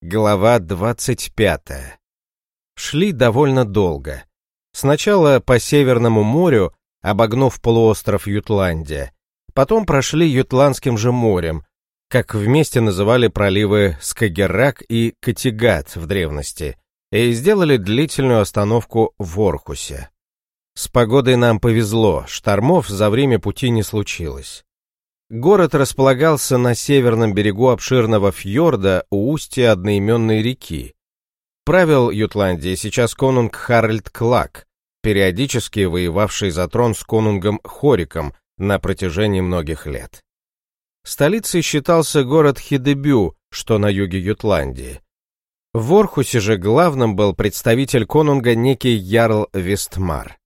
Глава 25. Шли довольно долго. Сначала по Северному морю, обогнув полуостров Ютландия, потом прошли Ютландским же морем, как вместе называли проливы Скагеррак и Катигат в древности, и сделали длительную остановку в Орхусе. С погодой нам повезло, штормов за время пути не случилось. Город располагался на северном берегу обширного фьорда у устья одноименной реки. Правил Ютландии сейчас конунг Харальд Клак, периодически воевавший за трон с конунгом Хориком на протяжении многих лет. Столицей считался город Хидебю, что на юге Ютландии. В Орхусе же главным был представитель конунга некий Ярл Вестмар.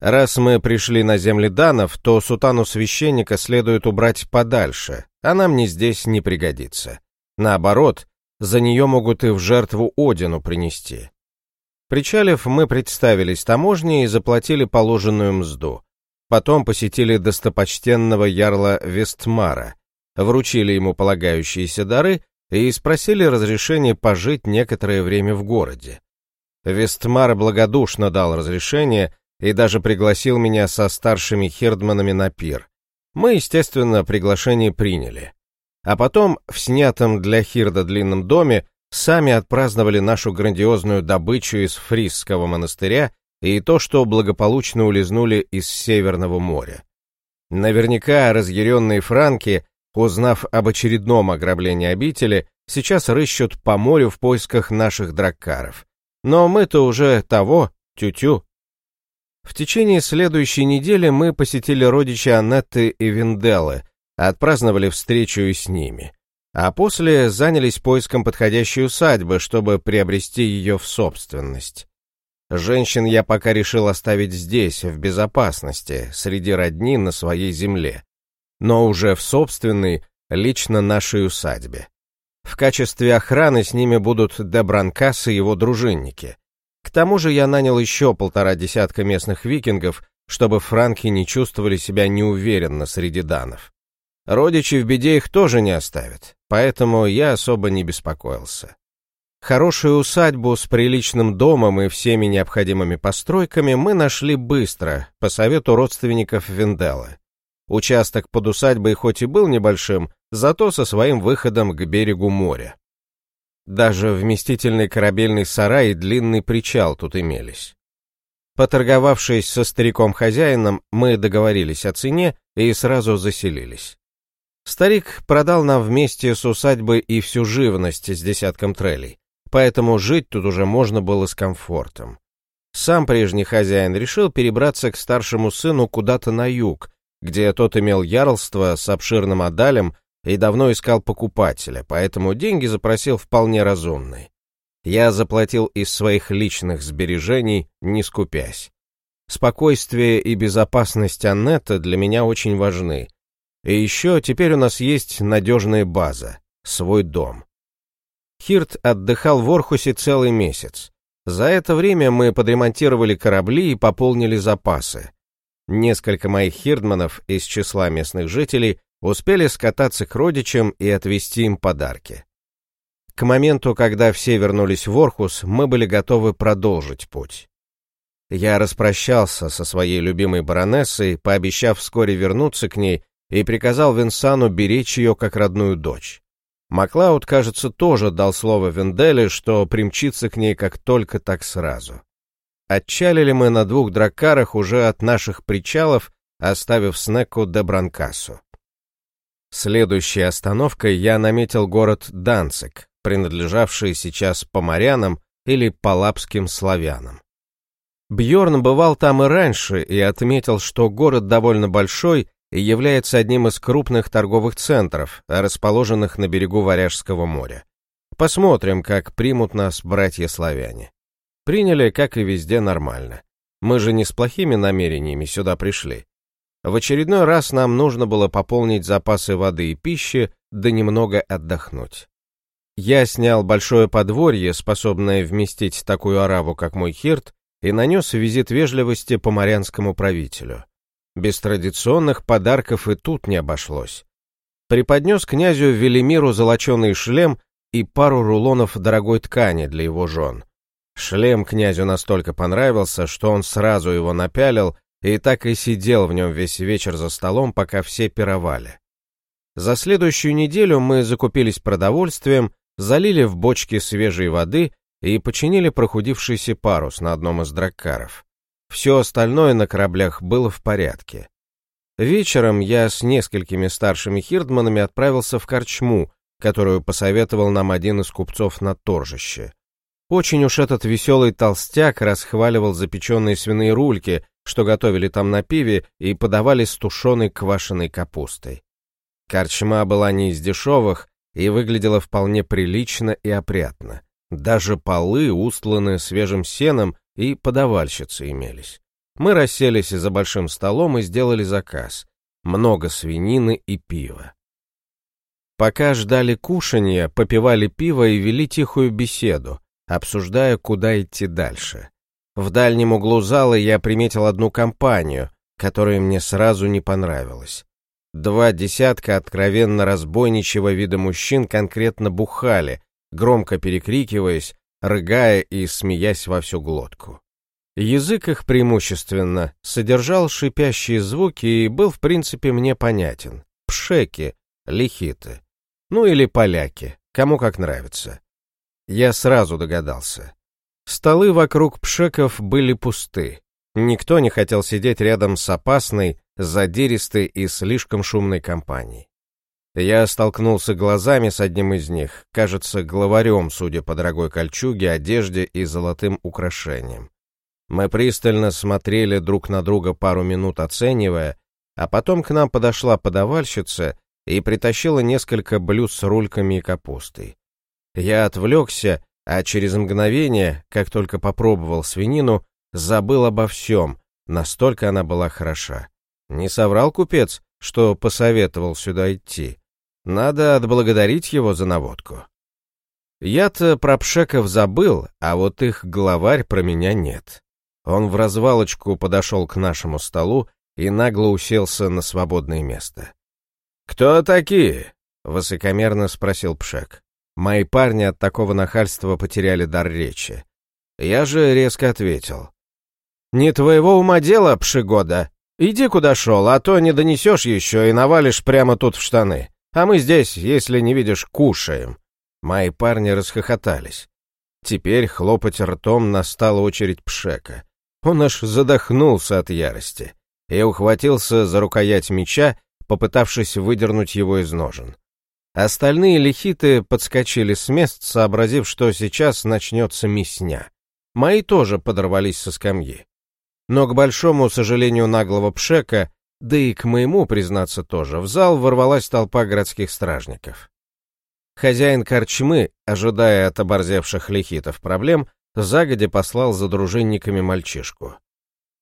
Раз мы пришли на земли данов, то сутану священника следует убрать подальше, а нам не здесь не пригодится. Наоборот, за нее могут и в жертву Одину принести. Причалив, мы представились таможней и заплатили положенную мзду. Потом посетили достопочтенного ярла Вестмара, вручили ему полагающиеся дары и спросили разрешения пожить некоторое время в городе. Вестмар благодушно дал разрешение, и даже пригласил меня со старшими хердманами на пир. Мы, естественно, приглашение приняли. А потом, в снятом для Хирда длинном доме, сами отпраздновали нашу грандиозную добычу из Фрисского монастыря и то, что благополучно улизнули из Северного моря. Наверняка разъяренные франки, узнав об очередном ограблении обители, сейчас рыщут по морю в поисках наших драккаров. Но мы-то уже того, тю-тю. В течение следующей недели мы посетили родичи Аннетты и Винделлы, отпраздновали встречу с ними. А после занялись поиском подходящей усадьбы, чтобы приобрести ее в собственность. Женщин я пока решил оставить здесь, в безопасности, среди родни на своей земле, но уже в собственной, лично нашей усадьбе. В качестве охраны с ними будут Дебранкас и его дружинники. К тому же я нанял еще полтора десятка местных викингов, чтобы франки не чувствовали себя неуверенно среди данов. Родичи в беде их тоже не оставят, поэтому я особо не беспокоился. Хорошую усадьбу с приличным домом и всеми необходимыми постройками мы нашли быстро, по совету родственников Венделла. Участок под усадьбой хоть и был небольшим, зато со своим выходом к берегу моря. Даже вместительный корабельный сарай и длинный причал тут имелись. Поторговавшись со стариком-хозяином, мы договорились о цене и сразу заселились. Старик продал нам вместе с усадьбой и всю живность с десятком трелей, поэтому жить тут уже можно было с комфортом. Сам прежний хозяин решил перебраться к старшему сыну куда-то на юг, где тот имел ярлство с обширным адалем и давно искал покупателя, поэтому деньги запросил вполне разумные. Я заплатил из своих личных сбережений, не скупясь. Спокойствие и безопасность Аннета для меня очень важны. И еще теперь у нас есть надежная база, свой дом. Хирт отдыхал в Орхусе целый месяц. За это время мы подремонтировали корабли и пополнили запасы. Несколько моих хирдманов из числа местных жителей успели скататься к родичам и отвезти им подарки. К моменту, когда все вернулись в Орхус, мы были готовы продолжить путь. Я распрощался со своей любимой баронессой, пообещав вскоре вернуться к ней, и приказал Винсану беречь ее как родную дочь. Маклауд, кажется, тоже дал слово Венделе, что примчится к ней как только так сразу. Отчалили мы на двух дракарах уже от наших причалов, оставив Снеку де Бранкасу. Следующей остановкой я наметил город Данцик, принадлежавший сейчас поморянам или палапским славянам. Бьорн бывал там и раньше и отметил, что город довольно большой и является одним из крупных торговых центров, расположенных на берегу Варяжского моря. Посмотрим, как примут нас братья-славяне. Приняли, как и везде, нормально. Мы же не с плохими намерениями сюда пришли. В очередной раз нам нужно было пополнить запасы воды и пищи, да немного отдохнуть. Я снял большое подворье, способное вместить такую араву, как мой хирт, и нанес визит вежливости поморянскому правителю. Без традиционных подарков и тут не обошлось. Преподнес князю Велимиру золоченый шлем, и пару рулонов дорогой ткани для его жен. Шлем князю настолько понравился, что он сразу его напялил и так и сидел в нем весь вечер за столом, пока все пировали. За следующую неделю мы закупились продовольствием, залили в бочки свежей воды и починили прохудившийся парус на одном из драккаров. Все остальное на кораблях было в порядке. Вечером я с несколькими старшими хирдманами отправился в корчму, которую посоветовал нам один из купцов на торжище. Очень уж этот веселый толстяк расхваливал запеченные свиные рульки, что готовили там на пиве и подавали с тушеной квашеной капустой. Корчма была не из дешевых и выглядела вполне прилично и опрятно. Даже полы устланы свежим сеном и подавальщицы имелись. Мы расселись за большим столом и сделали заказ. Много свинины и пива. Пока ждали кушанья, попивали пиво и вели тихую беседу, обсуждая, куда идти дальше. В дальнем углу зала я приметил одну компанию, которая мне сразу не понравилась. Два десятка откровенно разбойничего вида мужчин конкретно бухали, громко перекрикиваясь, рыгая и смеясь во всю глотку. Язык их преимущественно содержал шипящие звуки и был в принципе мне понятен. Пшеки, лихиты. Ну или поляки, кому как нравится. Я сразу догадался. Столы вокруг пшеков были пусты. Никто не хотел сидеть рядом с опасной, задиристой и слишком шумной компанией. Я столкнулся глазами с одним из них, кажется, главарем, судя по дорогой кольчуге, одежде и золотым украшениям. Мы пристально смотрели друг на друга пару минут оценивая, а потом к нам подошла подавальщица и притащила несколько блюд с рульками и капустой. Я отвлекся, а через мгновение, как только попробовал свинину, забыл обо всем, настолько она была хороша. Не соврал купец, что посоветовал сюда идти. Надо отблагодарить его за наводку. Я-то про пшеков забыл, а вот их главарь про меня нет. Он в развалочку подошел к нашему столу и нагло уселся на свободное место. «Кто такие?» — высокомерно спросил Пшек. Мои парни от такого нахальства потеряли дар речи. Я же резко ответил. «Не твоего ума дело, Пшигода. Иди куда шел, а то не донесешь еще и навалишь прямо тут в штаны. А мы здесь, если не видишь, кушаем». Мои парни расхохотались. Теперь хлопать ртом настала очередь Пшека. Он аж задохнулся от ярости и ухватился за рукоять меча, попытавшись выдернуть его из ножен. Остальные лихиты подскочили с мест, сообразив, что сейчас начнется мясня. Мои тоже подорвались со скамьи. Но, к большому сожалению наглого Пшека, да и к моему, признаться тоже, в зал ворвалась толпа городских стражников. Хозяин корчмы, ожидая от оборзевших лихитов проблем, загодя послал за дружинниками мальчишку.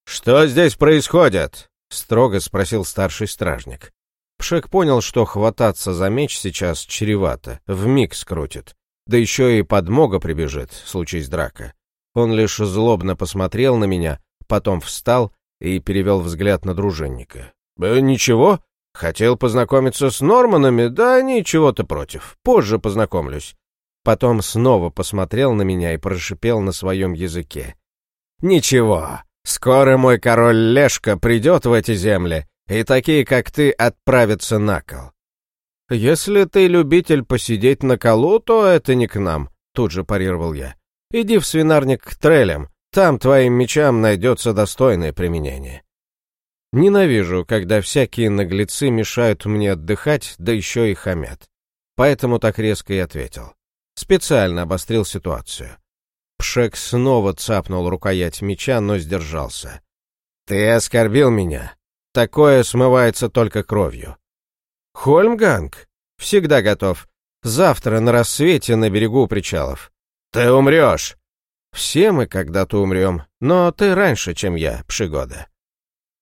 «Что здесь происходит?» — строго спросил старший стражник. Пшек понял, что хвататься за меч сейчас чревато, вмиг скрутит. Да еще и подмога прибежит, случись драка. Он лишь злобно посмотрел на меня, потом встал и перевел взгляд на дружинника. «Э, «Ничего, хотел познакомиться с Норманами, да ничего-то против, позже познакомлюсь». Потом снова посмотрел на меня и прошипел на своем языке. «Ничего, скоро мой король Лешка придет в эти земли и такие, как ты, отправятся на кол. Если ты любитель посидеть на колу, то это не к нам, тут же парировал я. Иди в свинарник к трелям, там твоим мечам найдется достойное применение. Ненавижу, когда всякие наглецы мешают мне отдыхать, да еще и хамят. Поэтому так резко и ответил. Специально обострил ситуацию. Пшек снова цапнул рукоять меча, но сдержался. «Ты оскорбил меня. Такое смывается только кровью. Хольмганг? Всегда готов. Завтра на рассвете на берегу причалов. Ты умрешь. Все мы когда-то умрем, но ты раньше, чем я, Пшигода.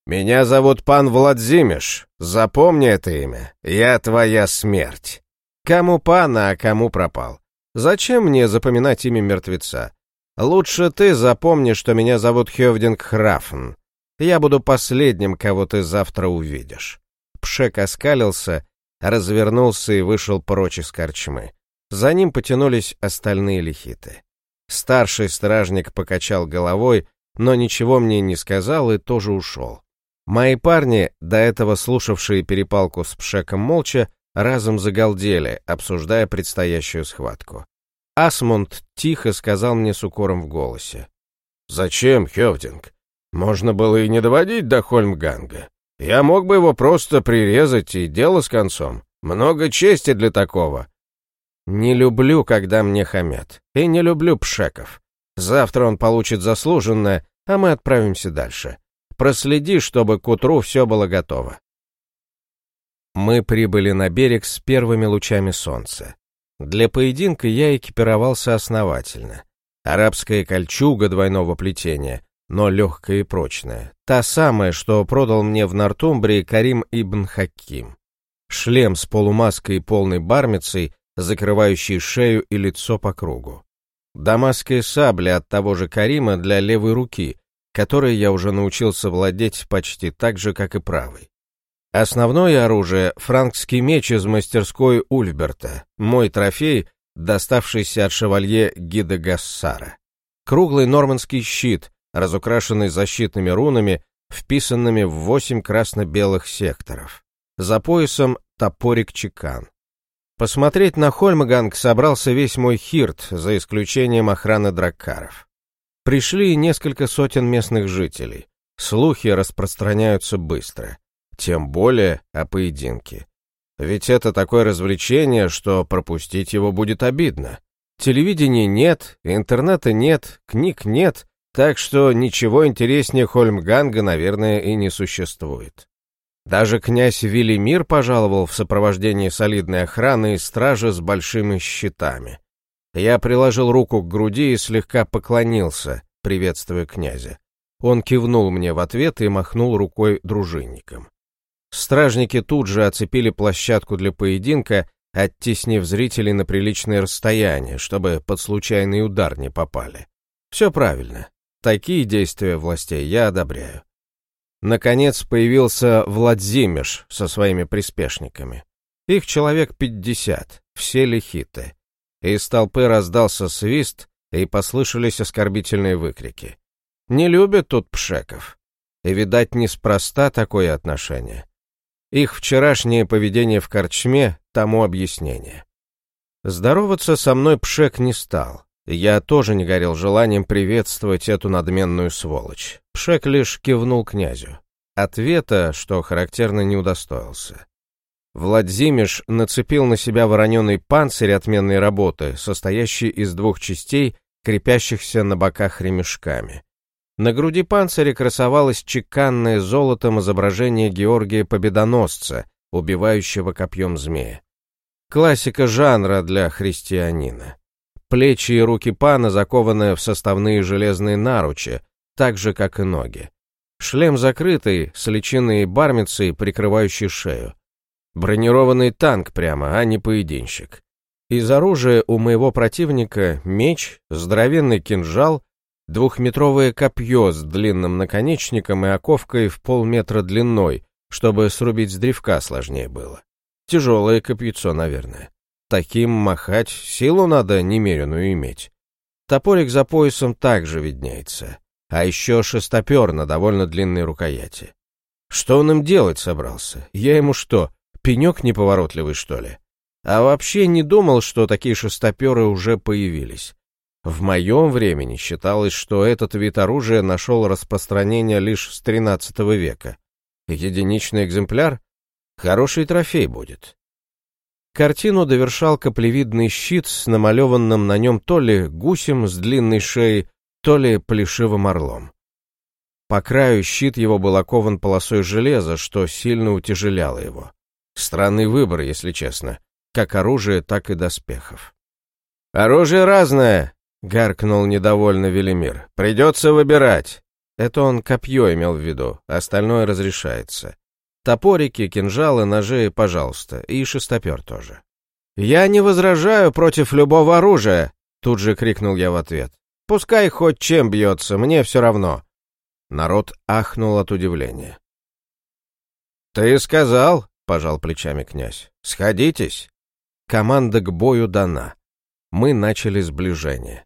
Меня зовут пан Владзимиш. Запомни это имя. Я твоя смерть. Кому пана, а кому пропал. Зачем мне запоминать имя мертвеца? Лучше ты запомни, что меня зовут Хевдинг Храфн. Я буду последним, кого ты завтра увидишь». Пшек оскалился, развернулся и вышел прочь из корчмы. За ним потянулись остальные лихиты. Старший стражник покачал головой, но ничего мне не сказал и тоже ушел. Мои парни, до этого слушавшие перепалку с Пшеком молча, разом загалдели, обсуждая предстоящую схватку. Асмунд тихо сказал мне с укором в голосе. «Зачем, Хевдинг? Можно было и не доводить до Хольмганга. Я мог бы его просто прирезать и дело с концом. Много чести для такого. Не люблю, когда мне хамят. И не люблю пшеков. Завтра он получит заслуженное, а мы отправимся дальше. Проследи, чтобы к утру все было готово. Мы прибыли на берег с первыми лучами солнца. Для поединка я экипировался основательно. Арабская кольчуга двойного плетения, но легкая и прочная. Та самая, что продал мне в Нортумбрии Карим ибн Хаким. Шлем с полумаской и полной бармицей, закрывающий шею и лицо по кругу. Дамасская сабля от того же Карима для левой руки, которой я уже научился владеть почти так же, как и правой. Основное оружие — франкский меч из мастерской Ульберта, мой трофей, доставшийся от шевалье Гида Гассара. Круглый нормандский щит, разукрашенный защитными рунами, вписанными в восемь красно-белых секторов. За поясом топорик-чекан. Посмотреть на Хольмганг собрался весь мой хирт, за исключением охраны драккаров. Пришли несколько сотен местных жителей. Слухи распространяются быстро. Тем более о поединке. Ведь это такое развлечение, что пропустить его будет обидно. Телевидения нет, интернета нет, книг нет, так что ничего интереснее Хольмганга, наверное, и не существует. Даже князь Велимир пожаловал в сопровождении солидной охраны и стражи с большими щитами. Я приложил руку к груди и слегка поклонился, приветствуя князя. Он кивнул мне в ответ и махнул рукой дружинникам. Стражники тут же оцепили площадку для поединка, оттеснив зрителей на приличное расстояние, чтобы под случайный удар не попали. Все правильно. Такие действия властей я одобряю. Наконец появился Владзимиш со своими приспешниками. Их человек пятьдесят, все лихиты. Из толпы раздался свист, и послышались оскорбительные выкрики. Не любят тут пшеков. И, видать, неспроста такое отношение. Их вчерашнее поведение в корчме тому объяснение. Здороваться со мной Пшек не стал. Я тоже не горел желанием приветствовать эту надменную сволочь. Пшек лишь кивнул князю. Ответа, что характерно, не удостоился. Владимиш нацепил на себя вороненый панцирь отменной работы, состоящий из двух частей, крепящихся на боках ремешками. На груди панциря красовалось чеканное золотом изображение Георгия Победоносца, убивающего копьем змея. Классика жанра для христианина. Плечи и руки пана закованы в составные железные наручи, так же, как и ноги. Шлем закрытый, с личиной бармицей, прикрывающей шею. Бронированный танк прямо, а не поединщик. Из оружия у моего противника меч, здоровенный кинжал Двухметровое копье с длинным наконечником и оковкой в полметра длиной, чтобы срубить с древка сложнее было. Тяжелое копьецо, наверное. Таким махать силу надо немеренную иметь. Топорик за поясом также виднеется. А еще шестопер на довольно длинной рукояти. Что он им делать собрался? Я ему что, пенек неповоротливый, что ли? А вообще не думал, что такие шестоперы уже появились. В моем времени считалось, что этот вид оружия нашел распространение лишь с XIII века. Единичный экземпляр? Хороший трофей будет. Картину довершал каплевидный щит с намалеванным на нем то ли гусем с длинной шеей, то ли плешивым орлом. По краю щит его был окован полосой железа, что сильно утяжеляло его. Странный выбор, если честно, как оружия, так и доспехов. «Оружие разное!» Гаркнул недовольно Велимир. «Придется выбирать». Это он копье имел в виду, остальное разрешается. Топорики, кинжалы, ножи, пожалуйста, и шестопер тоже. «Я не возражаю против любого оружия!» Тут же крикнул я в ответ. «Пускай хоть чем бьется, мне все равно!» Народ ахнул от удивления. «Ты сказал?» — пожал плечами князь. «Сходитесь!» Команда к бою дана. Мы начали сближение.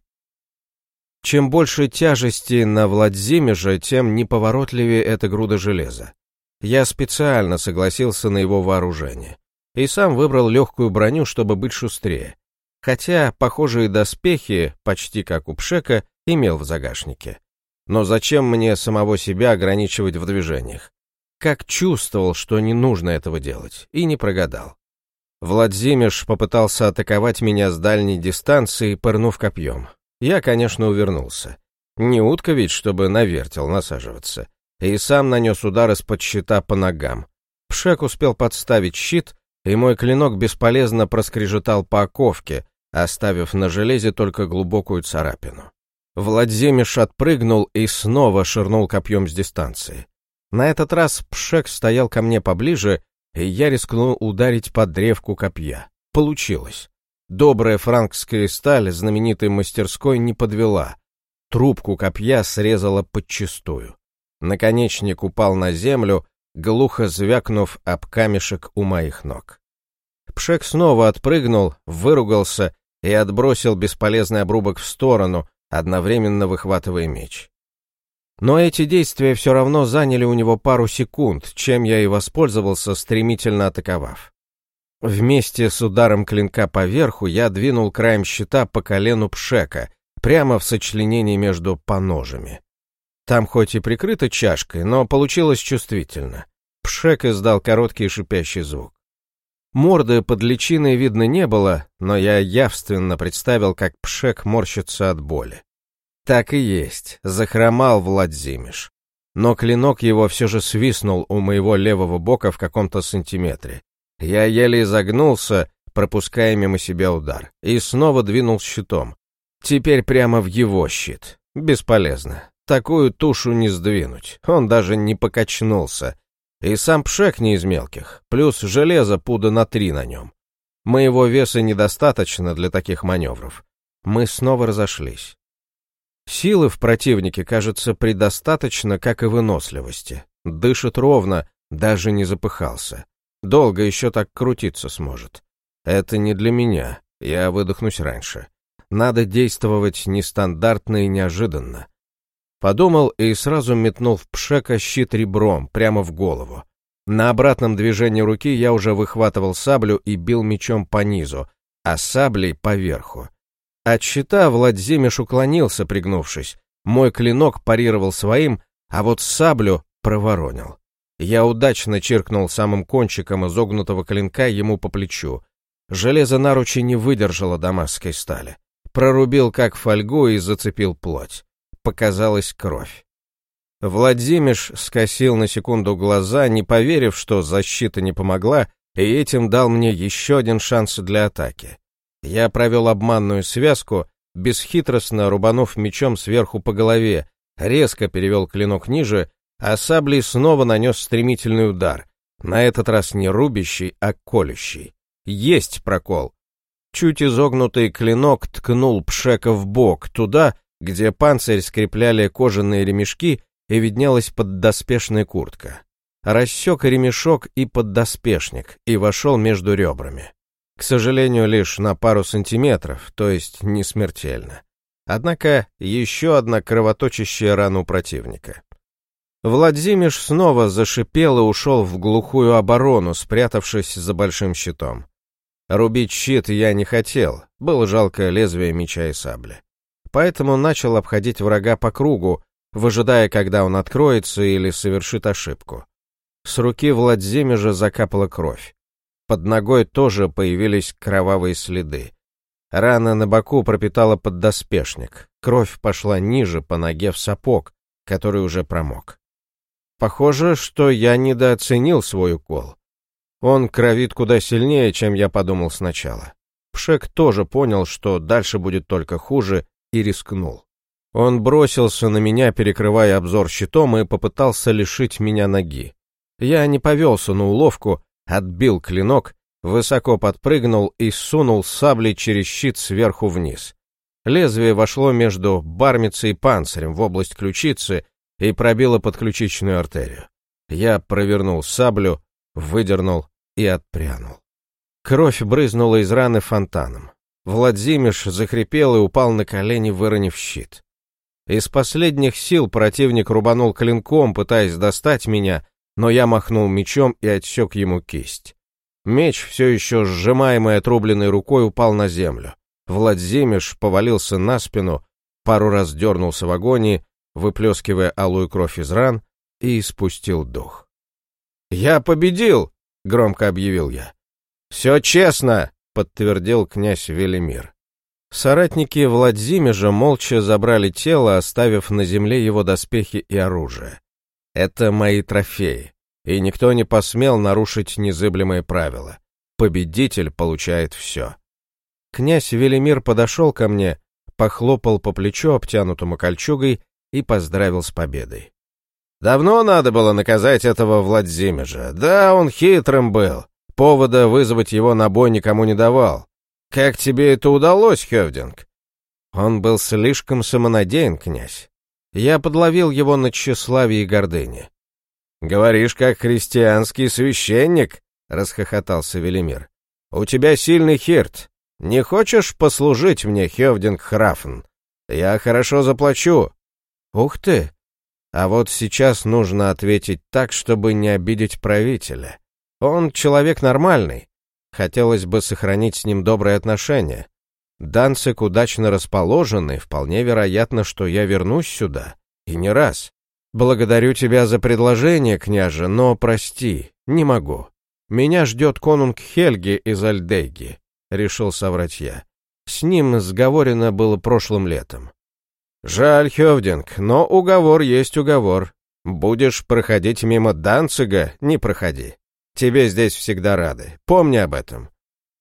Чем больше тяжести на Владзимеже, тем неповоротливее эта груда железа. Я специально согласился на его вооружение. И сам выбрал легкую броню, чтобы быть шустрее. Хотя похожие доспехи, почти как у Пшека, имел в загашнике. Но зачем мне самого себя ограничивать в движениях? Как чувствовал, что не нужно этого делать, и не прогадал. Владзимиш попытался атаковать меня с дальней дистанции, пырнув копьем. Я, конечно, увернулся. Не утка ведь, чтобы на вертел насаживаться. И сам нанес удар из-под щита по ногам. Пшек успел подставить щит, и мой клинок бесполезно проскрежетал по оковке, оставив на железе только глубокую царапину. Владимиш отпрыгнул и снова ширнул копьем с дистанции. На этот раз Пшек стоял ко мне поближе, и я рискнул ударить под древку копья. Получилось. Добрая франкская сталь знаменитой мастерской не подвела. Трубку копья срезала подчистую. Наконечник упал на землю, глухо звякнув об камешек у моих ног. Пшек снова отпрыгнул, выругался и отбросил бесполезный обрубок в сторону, одновременно выхватывая меч. Но эти действия все равно заняли у него пару секунд, чем я и воспользовался, стремительно атаковав. Вместе с ударом клинка по верху я двинул краем щита по колену Пшека, прямо в сочленении между поножами. Там хоть и прикрыто чашкой, но получилось чувствительно. Пшек издал короткий шипящий звук. Морды под личиной видно не было, но я явственно представил, как Пшек морщится от боли. Так и есть, захромал Владзимиш. Но клинок его все же свистнул у моего левого бока в каком-то сантиметре. Я еле изогнулся, пропуская мимо себя удар, и снова двинул щитом. Теперь прямо в его щит. Бесполезно. Такую тушу не сдвинуть. Он даже не покачнулся, и сам пшек не из мелких, плюс железо пуда на три на нем. Моего веса недостаточно для таких маневров. Мы снова разошлись. Силы в противнике, кажется, предостаточно, как и выносливости. Дышит ровно, даже не запыхался. Долго еще так крутиться сможет. Это не для меня, я выдохнусь раньше. Надо действовать нестандартно и неожиданно. Подумал и сразу метнул в Пшека щит ребром, прямо в голову. На обратном движении руки я уже выхватывал саблю и бил мечом по низу, а саблей поверху. От щита Владзимиш уклонился, пригнувшись. Мой клинок парировал своим, а вот саблю проворонил. Я удачно чиркнул самым кончиком изогнутого клинка ему по плечу. Железо наручи не выдержало дамасской стали. Прорубил как фольгу и зацепил плоть показалась кровь. Владимиш скосил на секунду глаза, не поверив, что защита не помогла, и этим дал мне еще один шанс для атаки. Я провел обманную связку, бесхитростно рубанув мечом сверху по голове, резко перевел клинок ниже, а саблей снова нанес стремительный удар, на этот раз не рубящий, а колющий. Есть прокол. Чуть изогнутый клинок ткнул Пшека в бок, туда, где панцирь скрепляли кожаные ремешки и виднелась поддоспешная куртка. Рассек ремешок и поддоспешник и вошел между ребрами. К сожалению, лишь на пару сантиметров, то есть не смертельно. Однако еще одна кровоточащая рана у противника. Владимир снова зашипел и ушел в глухую оборону, спрятавшись за большим щитом. Рубить щит я не хотел, было жалко лезвие меча и сабли поэтому начал обходить врага по кругу, выжидая, когда он откроется или совершит ошибку. С руки Владимира закапала кровь. Под ногой тоже появились кровавые следы. Рана на боку пропитала поддоспешник. Кровь пошла ниже по ноге в сапог, который уже промок. Похоже, что я недооценил свой укол. Он кровит куда сильнее, чем я подумал сначала. Пшек тоже понял, что дальше будет только хуже, и рискнул. Он бросился на меня, перекрывая обзор щитом, и попытался лишить меня ноги. Я не повелся на уловку, отбил клинок, высоко подпрыгнул и сунул саблей через щит сверху вниз. Лезвие вошло между бармицей и панцирем в область ключицы и пробило подключичную артерию. Я провернул саблю, выдернул и отпрянул. Кровь брызнула из раны фонтаном. Владимиш захрипел и упал на колени, выронив щит. Из последних сил противник рубанул клинком, пытаясь достать меня, но я махнул мечом и отсек ему кисть. Меч, все еще сжимаемый отрубленной рукой, упал на землю. Владимиш повалился на спину, пару раз дернулся в агонии, выплескивая алую кровь из ран, и испустил дух. «Я победил!» — громко объявил я. «Все честно!» — подтвердил князь Велимир. Соратники Владимира молча забрали тело, оставив на земле его доспехи и оружие. Это мои трофеи, и никто не посмел нарушить незыблемые правила. Победитель получает все. Князь Велимир подошел ко мне, похлопал по плечу, обтянутому кольчугой, и поздравил с победой. «Давно надо было наказать этого Владимира. Да, он хитрым был. Повода вызвать его на бой никому не давал. Как тебе это удалось, Хевдинг?» Он был слишком самонадеян, князь. Я подловил его на тщеславие и гордыне. «Говоришь, как христианский священник?» — расхохотался Велимир. «У тебя сильный хирт. Не хочешь послужить мне, Хевдинг Храфен? Я хорошо заплачу». «Ух ты! А вот сейчас нужно ответить так, чтобы не обидеть правителя. Он человек нормальный. Хотелось бы сохранить с ним добрые отношения. Данцик удачно расположен, и вполне вероятно, что я вернусь сюда. И не раз. Благодарю тебя за предложение, княже, но прости, не могу. Меня ждет конунг Хельги из Альдейги, решил соврать я. С ним сговорено было прошлым летом. Жаль, Хевдинг, но уговор есть уговор. Будешь проходить мимо Данцига, не проходи. Тебе здесь всегда рады. Помни об этом.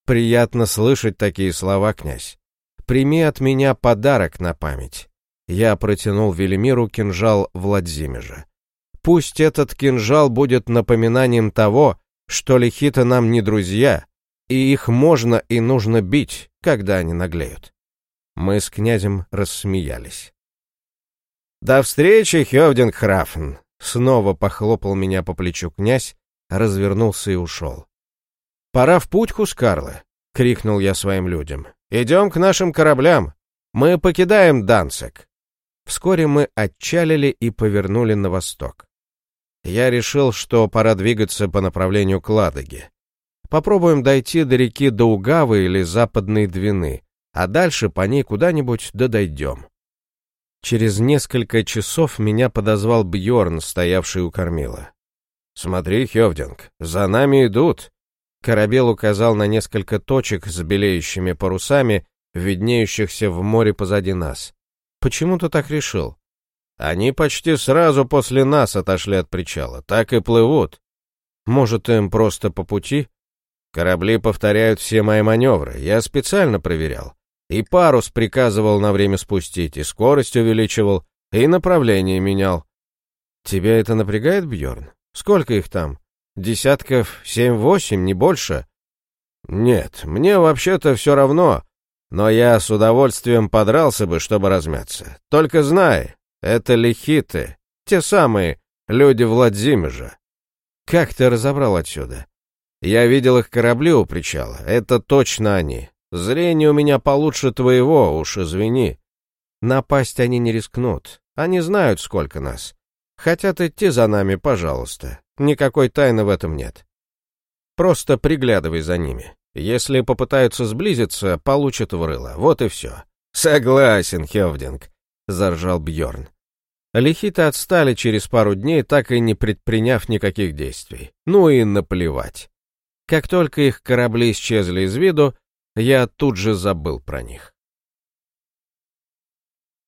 Приятно слышать такие слова, князь. Прими от меня подарок на память. Я протянул Велимиру кинжал Владимира. Пусть этот кинжал будет напоминанием того, что лихиты нам не друзья, и их можно и нужно бить, когда они наглеют. Мы с князем рассмеялись. «До встречи, Хевдинг Храфен!» Снова похлопал меня по плечу князь, развернулся и ушел. «Пора в путь, Хускарлы!» — крикнул я своим людям. «Идем к нашим кораблям! Мы покидаем Данцик!» Вскоре мы отчалили и повернули на восток. Я решил, что пора двигаться по направлению к Ладоге. Попробуем дойти до реки Даугавы или Западной Двины, а дальше по ней куда-нибудь додойдем. Через несколько часов меня подозвал Бьорн, стоявший у кормила. «Смотри, Хевдинг, за нами идут!» Корабел указал на несколько точек с белеющими парусами, виднеющихся в море позади нас. «Почему ты так решил?» «Они почти сразу после нас отошли от причала, так и плывут. Может, им просто по пути?» Корабли повторяют все мои маневры, я специально проверял. И парус приказывал на время спустить, и скорость увеличивал, и направление менял. Тебя это напрягает, Бьорн? Сколько их там? Десятков семь-восемь, не больше? Нет, мне вообще-то все равно, но я с удовольствием подрался бы, чтобы размяться. Только знай, это лихиты, те самые люди Владимира. Как ты разобрал отсюда? Я видел их корабли у причала, это точно они. Зрение у меня получше твоего, уж извини. Напасть они не рискнут. Они знают, сколько нас. Хотят идти за нами, пожалуйста. Никакой тайны в этом нет. Просто приглядывай за ними. Если попытаются сблизиться, получат в рыло. Вот и все. Согласен, Хевдинг, заржал Бьорн. Лихиты отстали через пару дней, так и не предприняв никаких действий. Ну и наплевать. Как только их корабли исчезли из виду, я тут же забыл про них.